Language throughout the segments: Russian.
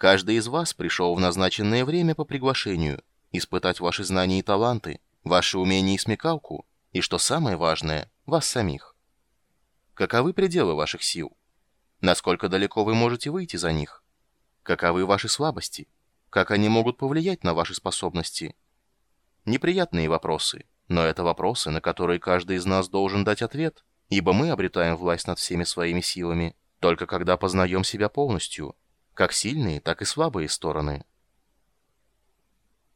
Каждый из вас пришел в назначенное время по приглашению испытать ваши знания и таланты, ваши умения и смекалку, и, что самое важное, вас самих. Каковы пределы ваших сил? Насколько далеко вы можете выйти за них? Каковы ваши слабости? Как они могут повлиять на ваши способности? Неприятные вопросы, но это вопросы, на которые каждый из нас должен дать ответ, ибо мы обретаем власть над всеми своими силами, только когда познаем себя полностью, как сильные, так и слабые стороны.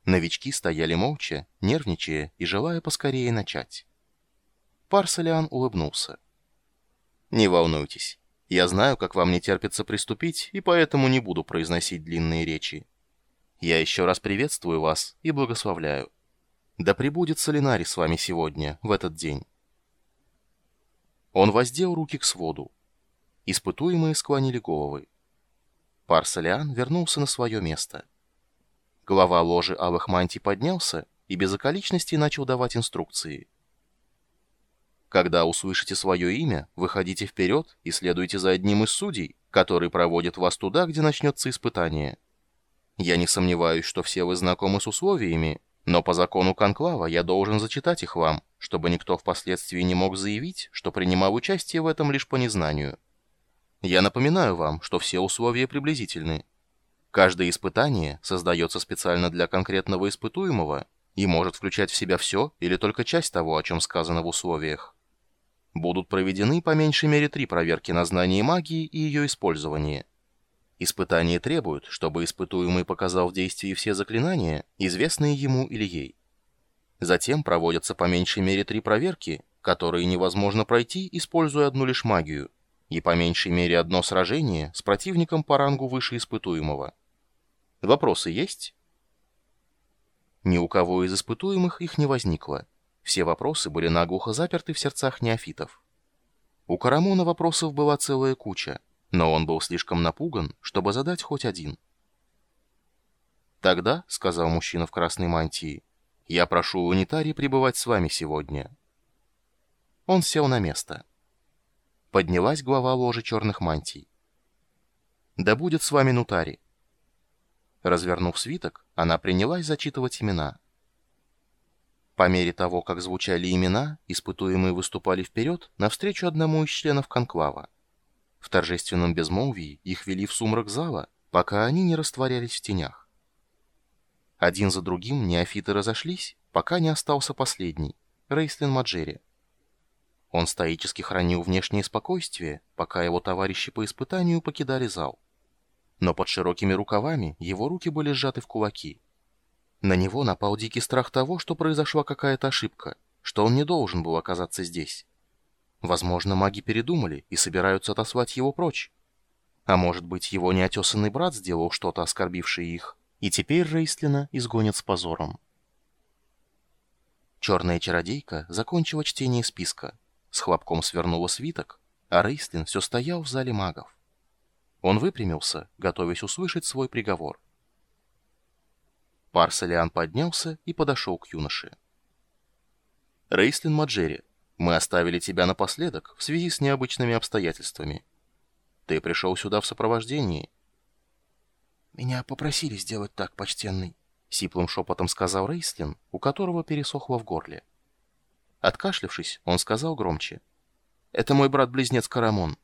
Новички стояли молча, нервничая и желая поскорее начать. Парсалиан улыбнулся. «Не волнуйтесь. Я знаю, как вам не терпится приступить, и поэтому не буду произносить длинные речи. Я еще раз приветствую вас и благословляю. Да пребудет Солинари с вами сегодня, в этот день». Он воздел руки к своду. Испытуемые склонили головы. Парсалиан вернулся на свое место. Глава ложи алых мантий поднялся и без околичностей начал давать инструкции. Когда услышите свое имя, выходите вперед и следуйте за одним из судей, который проводит вас туда, где начнется испытание. Я не сомневаюсь, что все вы знакомы с условиями, но по закону Конклава я должен зачитать их вам, чтобы никто впоследствии не мог заявить, что принимал участие в этом лишь по незнанию. Я напоминаю вам, что все условия приблизительны. Каждое испытание создается специально для конкретного испытуемого и может включать в себя все или только часть того, о чем сказано в условиях. Будут проведены по меньшей мере три проверки на знание магии и ее использование. Испытания требуют, чтобы испытуемый показал в действии все заклинания, известные ему или ей. Затем проводятся по меньшей мере три проверки, которые невозможно пройти, используя одну лишь магию – и по меньшей мере одно сражение с противником по рангу выше испытуемого. Вопросы есть? Ни у кого из испытуемых их не возникло. Все вопросы были наглухо заперты в сердцах неофитов. У Карамона вопросов была целая куча, но он был слишком напуган, чтобы задать хоть один. «Тогда», — сказал мужчина в красной мантии, — «я прошу унитарий пребывать с вами сегодня». Он сел на место поднялась глава ложи черных мантий. «Да будет с вами Нутари». Развернув свиток, она принялась зачитывать имена. По мере того, как звучали имена, испытуемые выступали вперед навстречу одному из членов конклава. В торжественном безмолвии их вели в сумрак зала, пока они не растворялись в тенях. Один за другим неофиты разошлись, пока не остался последний, Рейслин Маджери. Он стоически хранил внешнее спокойствие, пока его товарищи по испытанию покидали зал. Но под широкими рукавами его руки были сжаты в кулаки. На него напал дикий страх того, что произошла какая-то ошибка, что он не должен был оказаться здесь. Возможно, маги передумали и собираются отослать его прочь. А может быть, его неотесанный брат сделал что-то, оскорбившее их, и теперь Рейслина изгонят с позором. Черная чародейка закончила чтение списка с хлопком свернула свиток, а Рейстлин все стоял в зале магов. Он выпрямился, готовясь услышать свой приговор. Парсалиан поднялся и подошел к юноше. «Рейстлин Маджери, мы оставили тебя напоследок в связи с необычными обстоятельствами. Ты пришел сюда в сопровождении». «Меня попросили сделать так, почтенный», — сиплым шепотом сказал Рейстлин, у которого пересохло в горле. Откашлявшись, он сказал громче. «Это мой брат-близнец Карамон».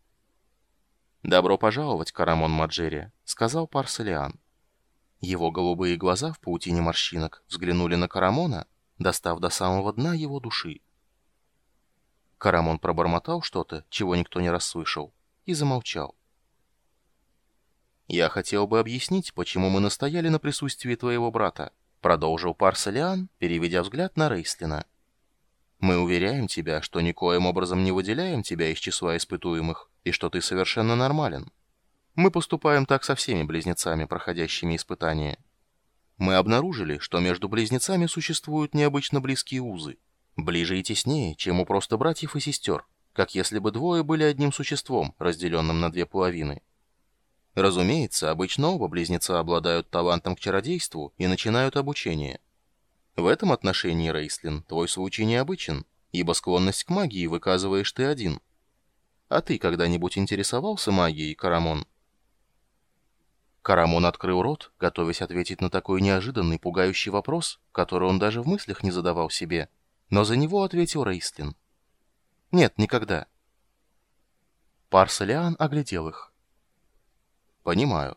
«Добро пожаловать, Карамон Маджери», — сказал Парсалиан. Его голубые глаза в паутине морщинок взглянули на Карамона, достав до самого дна его души. Карамон пробормотал что-то, чего никто не расслышал, и замолчал. «Я хотел бы объяснить, почему мы настояли на присутствии твоего брата», продолжил Парсалиан, переведя взгляд на Рейслина. Мы уверяем тебя, что никоим образом не выделяем тебя из числа испытуемых, и что ты совершенно нормален. Мы поступаем так со всеми близнецами, проходящими испытания. Мы обнаружили, что между близнецами существуют необычно близкие узы, ближе и теснее, чем у просто братьев и сестер, как если бы двое были одним существом, разделенным на две половины. Разумеется, обычно оба близнеца обладают талантом к чародейству и начинают обучение – в этом отношении, Рейслин, твой случай необычен, ибо склонность к магии выказываешь ты один. А ты когда-нибудь интересовался магией, Карамон?» Карамон открыл рот, готовясь ответить на такой неожиданный, пугающий вопрос, который он даже в мыслях не задавал себе, но за него ответил Рейстлин. «Нет, никогда». Парсалиан оглядел их. «Понимаю.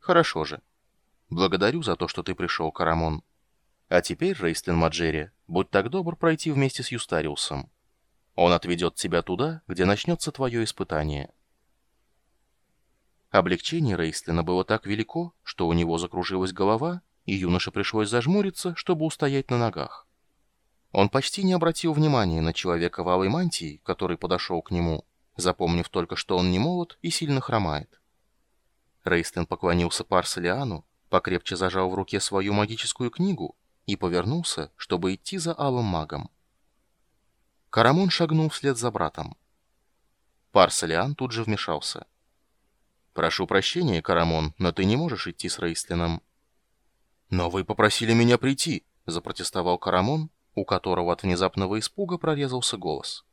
Хорошо же. Благодарю за то, что ты пришел, Карамон. А теперь, Рейстлин Маджери, будь так добр пройти вместе с Юстариусом. Он отведет тебя туда, где начнется твое испытание». Облегчение Рейстлина было так велико, что у него закружилась голова, и юноше пришлось зажмуриться, чтобы устоять на ногах. Он почти не обратил внимания на человека в алой мантии, который подошел к нему, запомнив только, что он не молод и сильно хромает. Рейстлин поклонился Парселиану, покрепче зажал в руке свою магическую книгу и повернулся, чтобы идти за алым магом. Карамон шагнул вслед за братом. Парселиан тут же вмешался. «Прошу прощения, Карамон, но ты не можешь идти с Рейстлином». «Но вы попросили меня прийти», — запротестовал Карамон, у которого от внезапного испуга прорезался голос.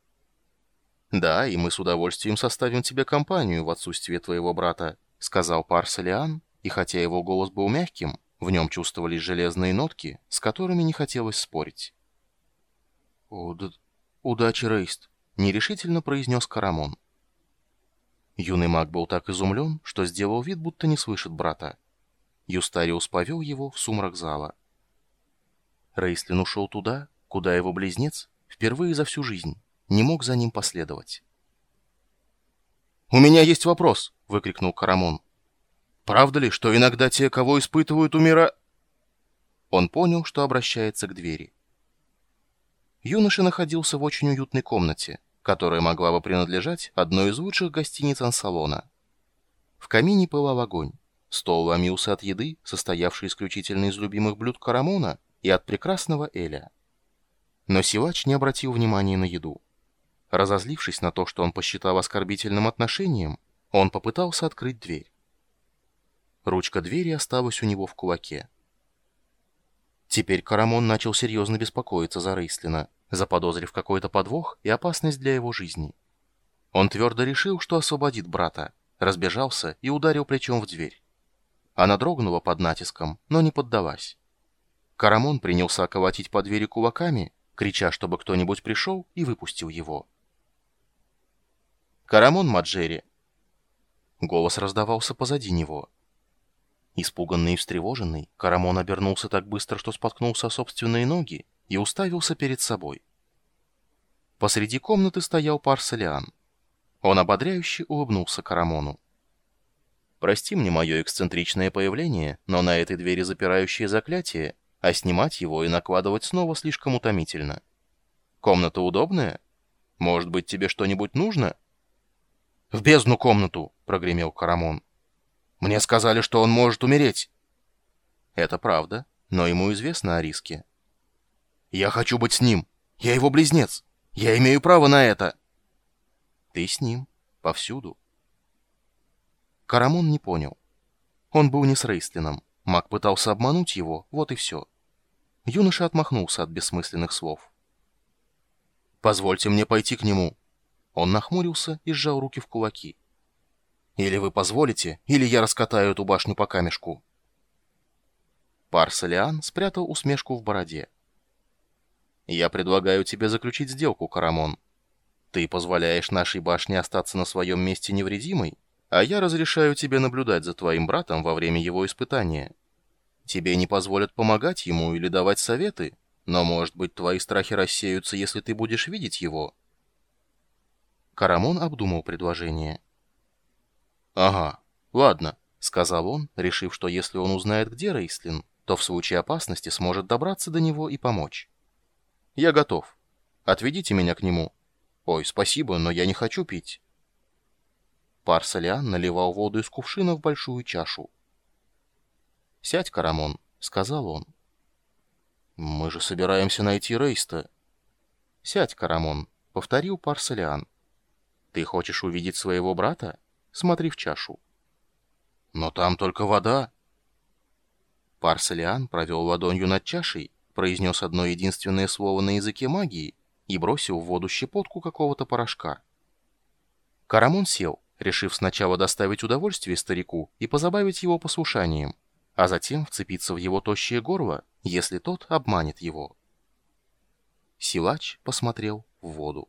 «Да, и мы с удовольствием составим тебе компанию в отсутствие твоего брата», — сказал Парселиан, и хотя его голос был мягким, в нем чувствовались железные нотки, с которыми не хотелось спорить. «Уд... «Удачи, Рейст», — нерешительно произнес Карамон. Юный маг был так изумлен, что сделал вид, будто не слышит брата. Юстариус повел его в сумрак зала. Рейстлин ушел туда, куда его близнец, впервые за всю жизнь, не мог за ним последовать. «У меня есть вопрос!» — выкрикнул Карамон. «Правда ли, что иногда те, кого испытывают, умира...» Он понял, что обращается к двери. Юноша находился в очень уютной комнате, которая могла бы принадлежать одной из лучших гостиниц Ансалона. В камине пылал огонь. Стол ломился от еды, состоявшей исключительно из любимых блюд Карамона и от прекрасного Эля. Но силач не обратил внимания на еду. Разозлившись на то, что он посчитал оскорбительным отношением, он попытался открыть дверь. Ручка двери осталась у него в кулаке. Теперь Карамон начал серьезно беспокоиться за Рейслина заподозрив какой-то подвох и опасность для его жизни. Он твердо решил, что освободит брата, разбежался и ударил плечом в дверь. Она дрогнула под натиском, но не поддалась. Карамон принялся околотить по двери кулаками, крича, чтобы кто-нибудь пришел и выпустил его. «Карамон Маджери!» Голос раздавался позади него. Испуганный и встревоженный, Карамон обернулся так быстро, что споткнулся о собственные ноги и уставился перед собой. Посреди комнаты стоял Парселиан. Он ободряюще улыбнулся Карамону. «Прости мне мое эксцентричное появление, но на этой двери запирающее заклятие, а снимать его и накладывать снова слишком утомительно. Комната удобная? Может быть, тебе что-нибудь нужно?» «В бездну комнату!» — прогремел Карамон. «Мне сказали, что он может умереть!» «Это правда, но ему известно о риске. Я хочу быть с ним. Я его близнец. Я имею право на это. Ты с ним. Повсюду. Карамон не понял. Он был не с Рейстлином. Маг пытался обмануть его, вот и все. Юноша отмахнулся от бессмысленных слов. «Позвольте мне пойти к нему». Он нахмурился и сжал руки в кулаки. «Или вы позволите, или я раскатаю эту башню по камешку». Парсалиан спрятал усмешку в бороде. Я предлагаю тебе заключить сделку, Карамон. Ты позволяешь нашей башне остаться на своем месте невредимой, а я разрешаю тебе наблюдать за твоим братом во время его испытания. Тебе не позволят помогать ему или давать советы, но, может быть, твои страхи рассеются, если ты будешь видеть его». Карамон обдумал предложение. «Ага, ладно», — сказал он, решив, что если он узнает, где Рейслин, то в случае опасности сможет добраться до него и помочь. «Я готов. Отведите меня к нему». «Ой, спасибо, но я не хочу пить». Парсалиан наливал воду из кувшина в большую чашу. «Сядь, Карамон», — сказал он. «Мы же собираемся найти Рейста». «Сядь, Карамон», — повторил Парсалиан. «Ты хочешь увидеть своего брата? Смотри в чашу». «Но там только вода». Парсалиан провел ладонью над чашей, произнес одно единственное слово на языке магии и бросил в воду щепотку какого-то порошка. Карамон сел, решив сначала доставить удовольствие старику и позабавить его послушанием, а затем вцепиться в его тощее горло, если тот обманет его. Силач посмотрел в воду.